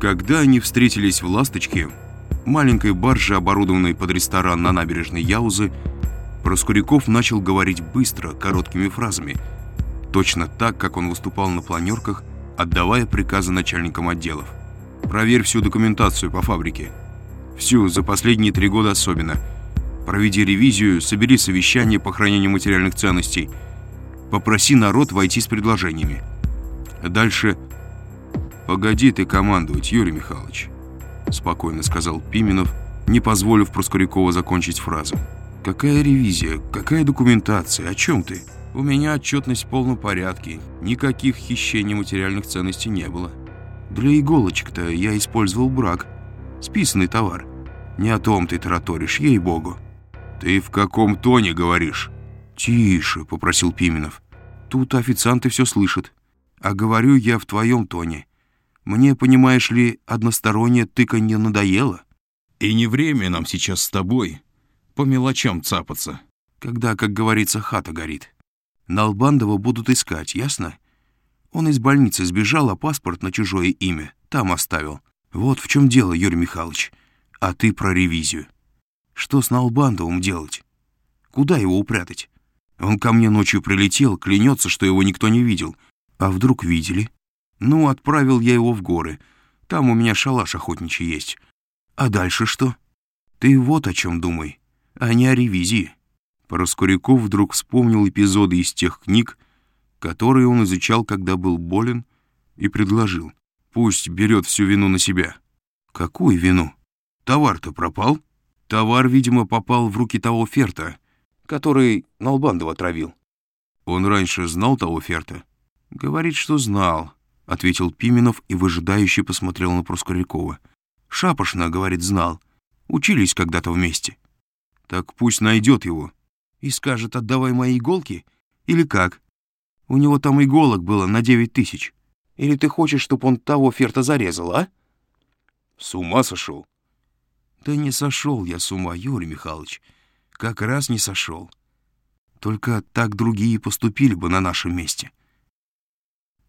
Когда они встретились в «Ласточке», маленькой барже, оборудованной под ресторан на набережной Яузы, Проскуряков начал говорить быстро, короткими фразами, точно так, как он выступал на планерках, отдавая приказы начальникам отделов. «Проверь всю документацию по фабрике. Всю, за последние три года особенно. Проведи ревизию, собери совещание по хранению материальных ценностей. Попроси народ войти с предложениями. Дальше «Погоди ты командовать, Юрий Михайлович», — спокойно сказал Пименов, не позволив Проскурякова закончить фразу. «Какая ревизия? Какая документация? О чем ты? У меня отчетность в полном порядке. Никаких хищений материальных ценностей не было. Для иголочек-то я использовал брак. Списанный товар. Не о том ты тараторишь, ей-богу». «Ты в каком тоне говоришь?» «Тише», — попросил Пименов. «Тут официанты все слышат. А говорю я в твоем тоне. Мне, понимаешь ли, одностороннее тыканье надоело. И не время нам сейчас с тобой по мелочам цапаться. Когда, как говорится, хата горит. Налбандова будут искать, ясно? Он из больницы сбежал, а паспорт на чужое имя там оставил. Вот в чем дело, Юрий Михайлович. А ты про ревизию. Что с Налбандовым делать? Куда его упрятать? Он ко мне ночью прилетел, клянется, что его никто не видел. А вдруг видели? Ну, отправил я его в горы. Там у меня шалаш охотничий есть. А дальше что? Ты вот о чем думай, а не о ревизии. Пороскуряков вдруг вспомнил эпизоды из тех книг, которые он изучал, когда был болен, и предложил. Пусть берет всю вину на себя. Какую вину? Товар-то пропал. Товар, видимо, попал в руки того Ферта, который Налбандова отравил. Он раньше знал того Ферта? Говорит, что знал. — ответил Пименов и выжидающе посмотрел на Проскурякова. «Шапошно, — говорит, — знал. Учились когда-то вместе. Так пусть найдет его. И скажет, отдавай мои иголки? Или как? У него там иголок было на девять тысяч. Или ты хочешь, чтобы он того ферта зарезал, а?» «С ума сошел?» «Да не сошел я с ума, Юрий Михайлович. Как раз не сошел. Только так другие поступили бы на нашем месте».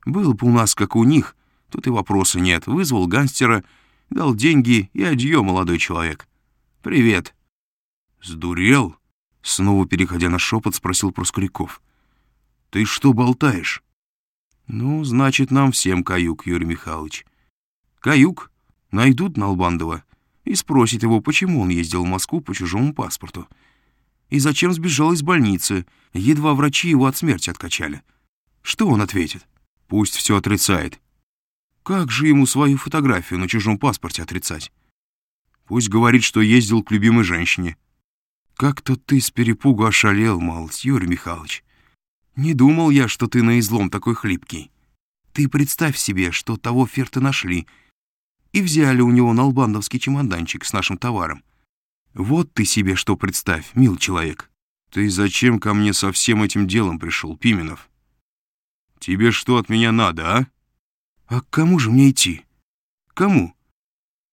Было бы у нас, как у них, тут и вопроса нет. Вызвал гангстера, дал деньги и адьё, молодой человек. Привет. Сдурел? Снова переходя на шепот, спросил Проскуряков. Ты что болтаешь? Ну, значит, нам всем каюк, Юрий Михайлович. Каюк? Найдут Налбандова и спросят его, почему он ездил в Москву по чужому паспорту. И зачем сбежал из больницы, едва врачи его от смерти откачали. Что он ответит? Пусть все отрицает. Как же ему свою фотографию на чужом паспорте отрицать? Пусть говорит, что ездил к любимой женщине. Как-то ты с перепугу ошалел, малость, Юрий Михайлович. Не думал я, что ты на излом такой хлипкий. Ты представь себе, что того ферта нашли и взяли у него налбандовский чемоданчик с нашим товаром. Вот ты себе что представь, мил человек. Ты зачем ко мне со всем этим делом пришел, Пименов? «Тебе что от меня надо, а?» «А к кому же мне идти? Кому?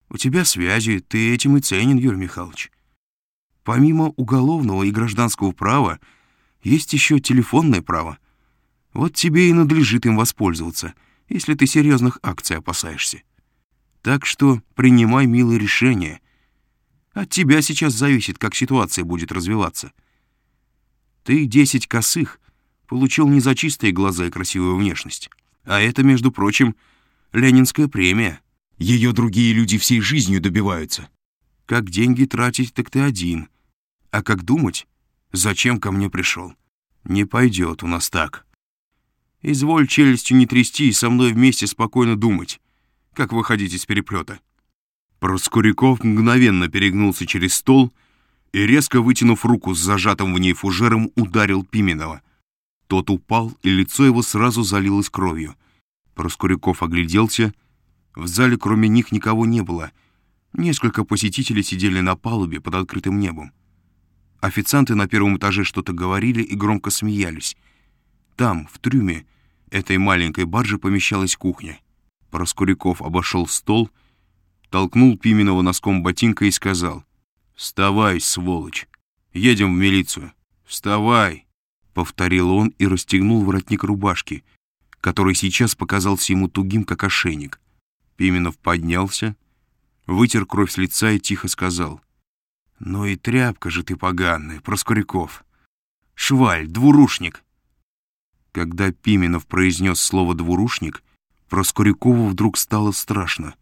У тебя связи, ты этим и ценен, Юрий Михайлович. Помимо уголовного и гражданского права, есть еще телефонное право. Вот тебе и надлежит им воспользоваться, если ты серьезных акций опасаешься. Так что принимай милое решение. От тебя сейчас зависит, как ситуация будет развиваться. Ты десять косых, получил не за чистые глаза и красивую внешность. А это, между прочим, Ленинская премия. Ее другие люди всей жизнью добиваются. Как деньги тратить, так ты один. А как думать, зачем ко мне пришел? Не пойдет у нас так. Изволь челюстью не трясти и со мной вместе спокойно думать, как выходить из переплета. Проскуряков мгновенно перегнулся через стол и, резко вытянув руку с зажатым в ней фужером, ударил Пименова — тот упал, и лицо его сразу залилось кровью. Проскуряков огляделся. В зале кроме них никого не было. Несколько посетителей сидели на палубе под открытым небом. Официанты на первом этаже что-то говорили и громко смеялись. Там, в трюме, этой маленькой баржи помещалась кухня. Проскуряков обошел стол, толкнул Пименова носком ботинка и сказал «Вставай, сволочь! Едем в милицию! Вставай!» Повторил он и расстегнул воротник рубашки, который сейчас показался ему тугим, как ошейник. Пименов поднялся, вытер кровь с лица и тихо сказал. «Ну и тряпка же ты поганая, Проскуряков! Шваль, двурушник!» Когда Пименов произнес слово «двурушник», Проскурякову вдруг стало страшно.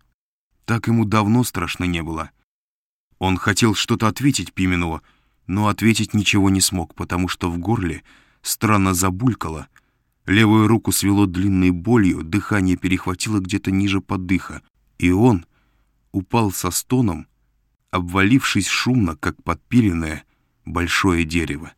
Так ему давно страшно не было. Он хотел что-то ответить Пименову, но ответить ничего не смог, потому что в горле странно забулькало, левую руку свело длинной болью, дыхание перехватило где-то ниже подыха, и он упал со стоном, обвалившись шумно, как подпиленное большое дерево.